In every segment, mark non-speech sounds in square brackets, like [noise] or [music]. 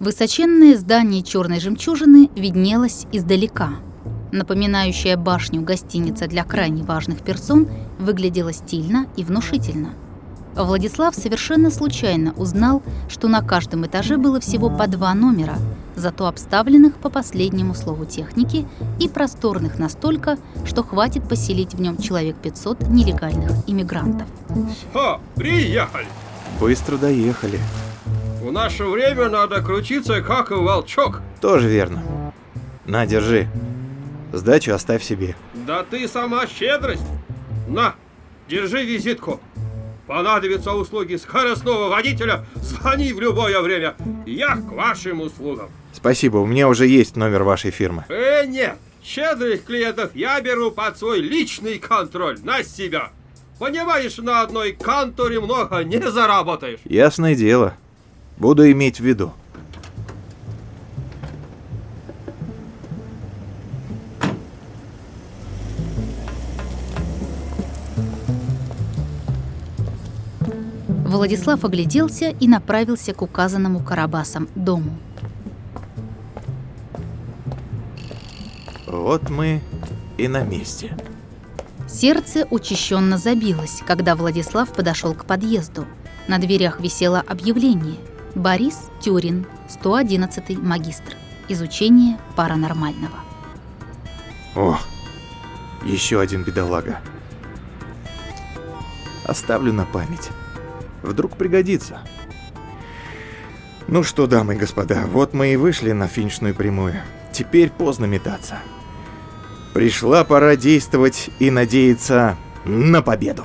Высоченное здание черной жемчужины виднелось издалека. Напоминающая башню гостиница для крайне важных персон выглядела стильно и внушительно. Владислав совершенно случайно узнал, что на каждом этаже было всего по два номера, зато обставленных по последнему слову техники и просторных настолько, что хватит поселить в нем человек 500 нелегальных иммигрантов. Все, приехали. Быстро доехали. В наше время надо крутиться, как волчок. Тоже верно. На, держи. Сдачу оставь себе. Да ты сама щедрость. На, держи визитку. Понадобятся услуги скоростного водителя, звони в любое время. Я к вашим услугам. Спасибо, у меня уже есть номер вашей фирмы. Э, нет, щедрых клиентов я беру под свой личный контроль, на себя. Понимаешь, на одной конторе много не заработаешь. Ясное дело. Буду иметь в виду. Владислав огляделся и направился к указанному Карабасом дому. Вот мы и на месте. Сердце учащенно забилось, когда Владислав подошел к подъезду. На дверях висело объявление «Борис Тюрин, 111 магистр. Изучение паранормального». О, еще один бедолага. Оставлю на память. Вдруг пригодится. Ну что, дамы и господа, вот мы и вышли на финишную прямую. Теперь поздно метаться. Пришла пора действовать и надеяться на победу.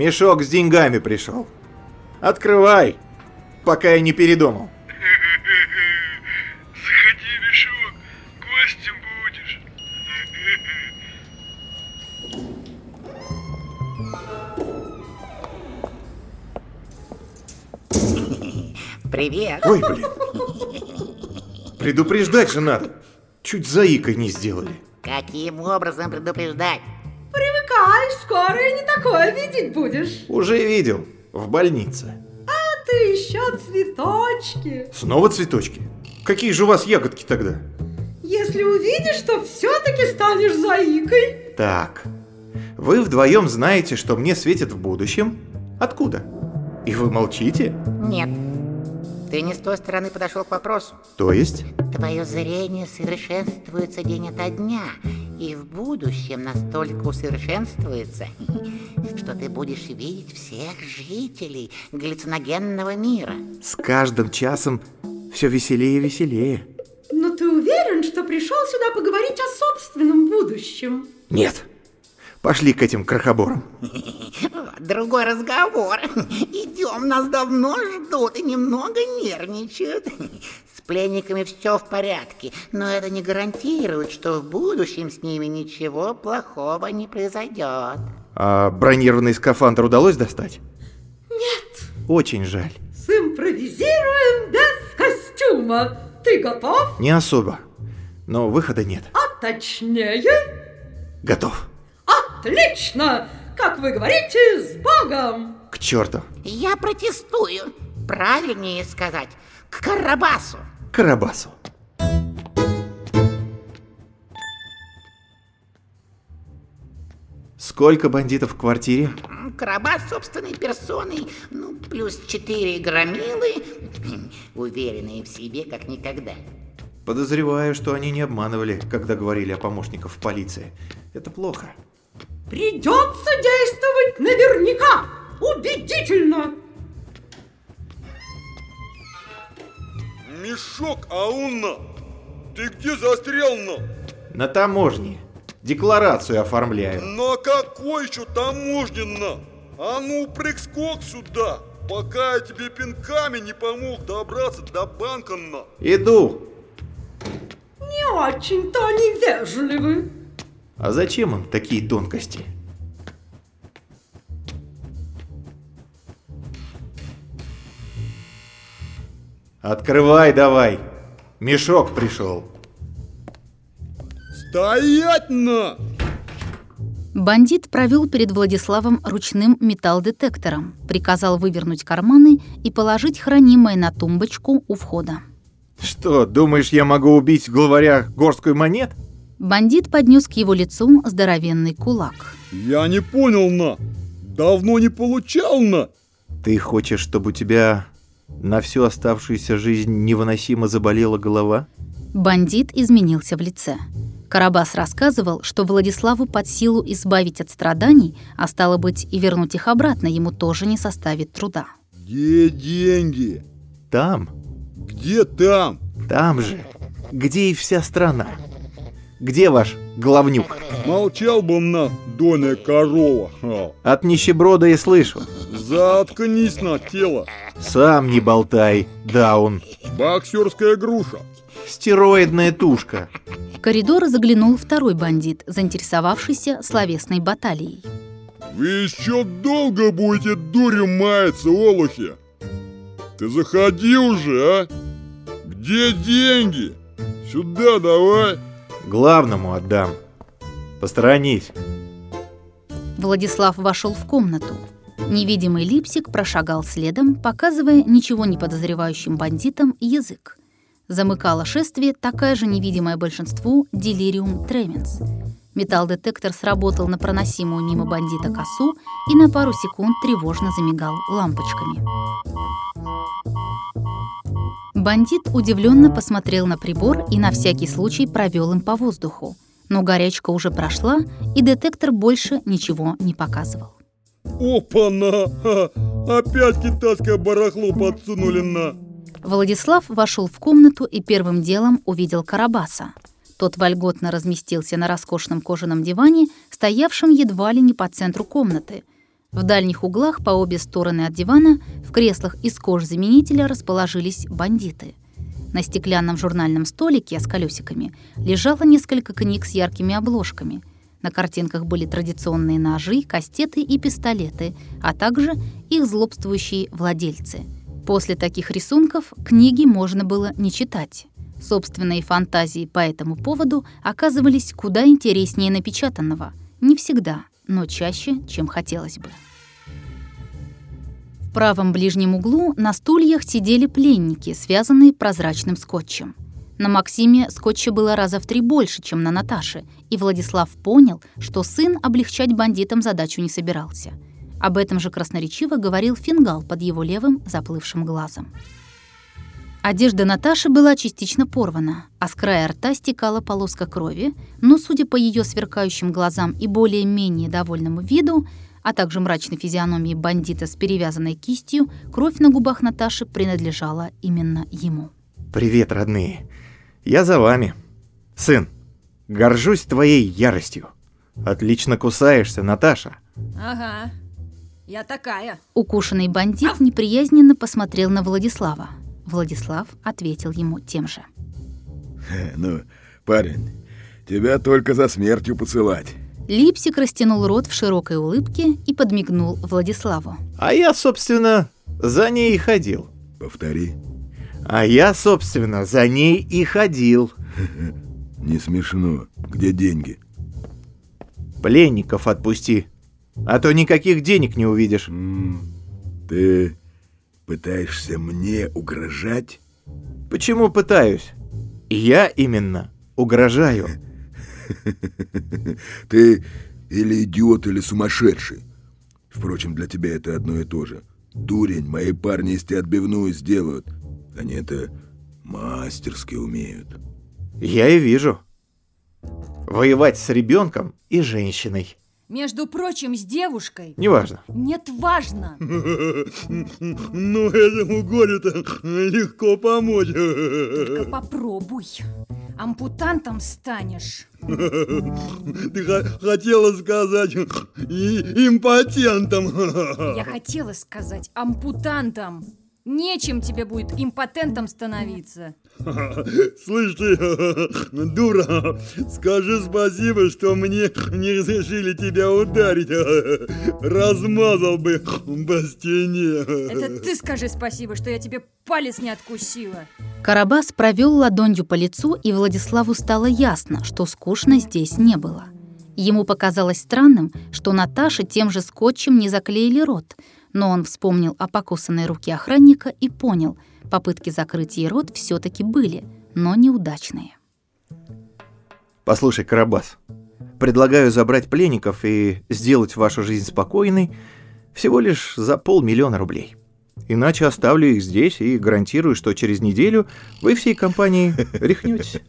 Мешок с деньгами пришел. Открывай, пока я не передумал. [laughs] Заходи, мешок, гостем будешь. [laughs] Привет. Ой, блин. Предупреждать же надо. Чуть заикой не сделали. Каким образом предупреждать? Привыкай, скоро и не такое видеть будешь. Уже видел. В больнице. А ты еще цветочки. Снова цветочки? Какие же у вас ягодки тогда? Если увидишь, то все-таки станешь заикой. Так, вы вдвоем знаете, что мне светит в будущем? Откуда? И вы молчите? Нет. Ты не с той стороны подошел к вопросу. То есть? Твое зрение совершенствуется день ото дня, и в будущем настолько усовершенствуется, [laughs] что ты будешь видеть всех жителей галлюциногенного мира. С каждым часом все веселее и веселее. Но ты уверен, что пришел сюда поговорить о собственном будущем? Нет. Пошли к этим крохоборам. [laughs] Другой разговор. Идем, нас давно ждут и немного нервничают. С пленниками все в порядке, но это не гарантирует, что в будущем с ними ничего плохого не произойдет. А бронированный скафандр удалось достать? Нет. Очень жаль. Симпровизируем без костюма. Ты готов? Не особо. Но выхода нет. А точнее? Готов. Отлично! Как вы говорите, с Богом! К черту. Я протестую. Правильнее сказать, к Карабасу. Карабасу. Сколько бандитов в квартире? Карабас собственной персоной, ну, плюс четыре громилы, уверенные в себе как никогда. Подозреваю, что они не обманывали, когда говорили о помощниках в полиции. Это плохо. Придется действовать наверняка, убедительно. Мешок, Ауна! Ты где застрял, но? На таможне. Декларацию оформляю. На какой еще таможненно? А ну, прыг-скок сюда, пока я тебе пинками не помог добраться до банка, на. Иду. Не очень-то они вежливы. А зачем им такие тонкости? Открывай давай. Мешок пришел. Стоять, на! Бандит провел перед Владиславом ручным металлдетектором, приказал вывернуть карманы и положить хранимое на тумбочку у входа. Что, думаешь, я могу убить главаря горстку монет? Бандит поднес к его лицу здоровенный кулак. Я не понял, на. Давно не получал, на. Ты хочешь, чтобы у тебя на всю оставшуюся жизнь невыносимо заболела голова? Бандит изменился в лице. Карабас рассказывал, что Владиславу под силу избавить от страданий, а стало быть и вернуть их обратно ему тоже не составит труда. Где деньги? Там, Где там? там же, где и вся страна. Где ваш главнюк? Молчал бы на, донная корова. От нищеброда и слышу. Заткнись на тело. Сам не болтай, даун. Боксерская груша. Стероидная тушка. В коридор заглянул второй бандит, заинтересовавшийся словесной баталией. Вы еще долго будете дурью маяться, олухи? Ты заходи уже, а? Где деньги? Сюда давай. Главному отдам. Посторонись. Владислав вошел в комнату. Невидимый липсик прошагал следом, показывая ничего не подозревающим бандитам язык. Замыкало шествие такая же невидимая большинству делириум тременс. Металлдетектор сработал на проносимую мимо бандита косу и на пару секунд тревожно замигал лампочками. Бандит удивленно посмотрел на прибор и на всякий случай провел им по воздуху. Но горячка уже прошла, и детектор больше ничего не показывал. Опа-на! Опять китайское барахло подсунули на. Владислав вошел в комнату и первым делом увидел Карабаса. Тот вольготно разместился на роскошном кожаном диване, стоявшем едва ли не по центру комнаты. В дальних углах по обе стороны от дивана в креслах из кожзаменителя расположились бандиты. На стеклянном журнальном столике с колесиками лежало несколько книг с яркими обложками. На картинках были традиционные ножи, кастеты и пистолеты, а также их злобствующие владельцы. После таких рисунков книги можно было не читать. Собственные фантазии по этому поводу оказывались куда интереснее напечатанного. Не всегда, но чаще, чем хотелось бы. В правом ближнем углу на стульях сидели пленники, связанные прозрачным скотчем. На Максиме скотча было раза в три больше, чем на Наташе, и Владислав понял, что сын облегчать бандитам задачу не собирался. Об этом же красноречиво говорил фингал под его левым заплывшим глазом. Одежда Наташи была частично порвана, а с края рта стекала полоска крови, но, судя по ее сверкающим глазам и более-менее довольному виду, а также мрачной физиономии бандита с перевязанной кистью, кровь на губах Наташи принадлежала именно ему. Привет, родные. Я за вами. Сын, горжусь твоей яростью. Отлично кусаешься, Наташа. Ага, я такая. Укушенный бандит неприязненно посмотрел на Владислава. Владислав ответил ему тем же. [laughs] Ну, парень, тебя только за смертью поцелать. Липсик растянул рот в широкой улыбке и подмигнул Владиславу. А я, собственно, за ней и ходил. Повтори. А я, собственно, за ней и ходил. [laughs] Не смешно. Где деньги? Пленников отпусти. А то никаких денег не увидишь. Ты пытаешься мне угрожать? Почему пытаюсь? Я именно угрожаю. [laughs] Ты или идиот, или сумасшедший. Впрочем, для тебя это одно и то же. Дурень, мои парни из тебя отбивную сделают. Они это мастерски умеют. Я и вижу. Воевать с ребенком и женщиной. Между прочим, с девушкой. Неважно. Нет, важно. [laughs] Ну, этому горю-то легко помочь. Только попробуй. Ампутантом станешь. [laughs] Ты хотела сказать и импотентом. [laughs] Я хотела сказать ампутантом. Нечем тебе будет импотентом становиться. [laughs] Слышь ты, [laughs] дура, скажи спасибо, что мне не разрешили тебя ударить. [laughs] Размазал бы по стене. Это ты скажи спасибо, что я тебе палец не откусила. Карабас провел ладонью по лицу, и Владиславу стало ясно, что скучно здесь не было. Ему показалось странным, что Наташе тем же скотчем не заклеили рот, но он вспомнил о покусанной руке охранника и понял, попытки закрыть ей рот все таки были, но неудачные. Послушай, Карабас, предлагаю забрать пленников и сделать вашу жизнь спокойной всего лишь за полмиллиона рублей. Иначе оставлю их здесь и гарантирую, что через неделю вы всей компанией рехнетесь.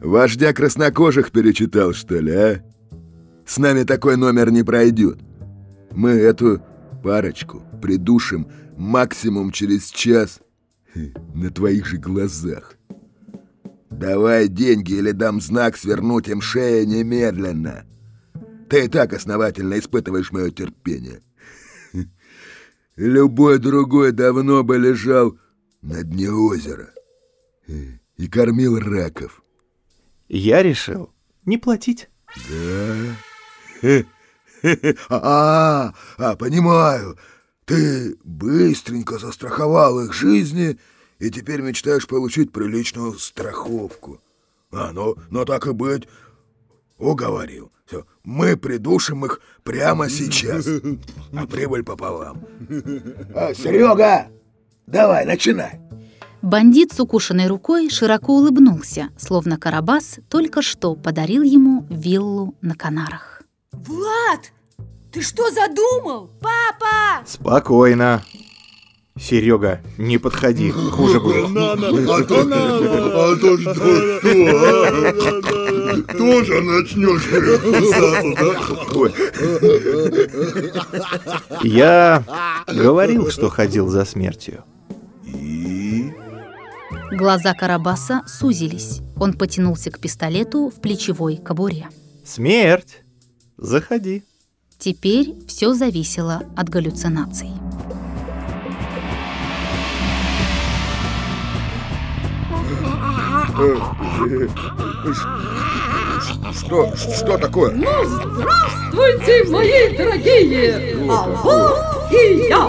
Вождя краснокожих перечитал, что ли, а? С нами такой номер не пройдет. Мы эту парочку придушим максимум через час на твоих же глазах. Давай деньги или дам знак свернуть им шею немедленно. Ты и так основательно испытываешь мое терпение. Любой другой давно бы лежал на дне озера и кормил раков. Я решил не платить. Да? [laughs] А, а, понимаю. Ты быстренько застраховал их жизни и теперь мечтаешь получить приличную страховку. А, ну, ну так и быть, уговорил. Все, мы придушим их прямо сейчас, [laughs] а прибыль пополам. А, Серега, давай, начинай. Бандит с укушенной рукой широко улыбнулся, словно Карабас только что подарил ему виллу на Канарах. Влад! Ты что задумал? Папа! Спокойно. Серега, не подходи, хуже будет. [laughs] А то. А то что, что? Тоже начнешь кусаться, да? Я говорил, что ходил за смертью. Глаза Карабаса сузились. Он потянулся к пистолету в плечевой кобуре. Смерть! Заходи. Теперь все зависело от галлюцинаций. Что, что такое? Ну, здравствуйте, мои дорогие! А вот и я!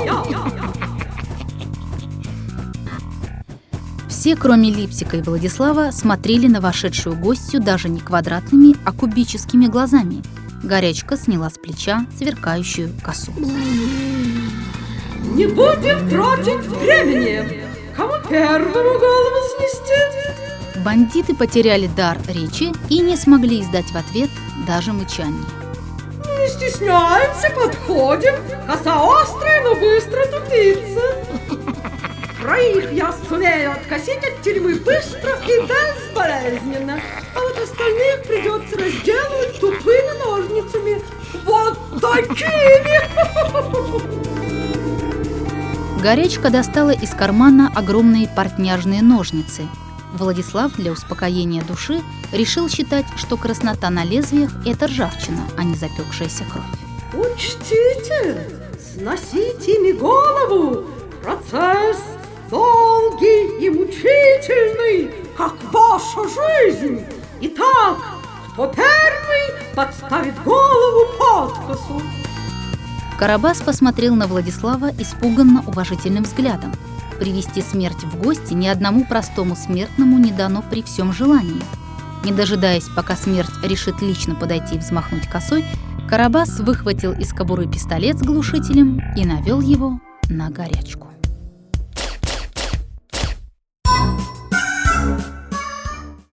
Все, кроме Липсика и Владислава, смотрели на вошедшую гостью даже не квадратными, а кубическими глазами. Горячка сняла с плеча сверкающую косу. Не будем тратить времени! Кому первому голову снести? Бандиты потеряли дар речи и не смогли издать в ответ даже мычание. Не стесняемся, подходим. Коса острая, но быстро тупица. Троих я сумею откосить от тюрьмы быстро и безболезненно. А вот остальных придется разделывать тупыми ножницами. Вот такими! Горячка достала из кармана огромные портняжные ножницы. Владислав для успокоения души решил считать, что краснота на лезвиях – это ржавчина, а не запекшаяся кровь. Учтите, сносить ими голову. Процесс долгий и мучительный, как ваша жизнь. Итак, кто первый подставит голову подкосу? Карабас посмотрел на Владислава испуганно уважительным взглядом. Привести смерть в гости ни одному простому смертному не дано при всем желании. Не дожидаясь, пока смерть решит лично подойти и взмахнуть косой, Карабас выхватил из кобуры пистолет с глушителем и навел его на горячку.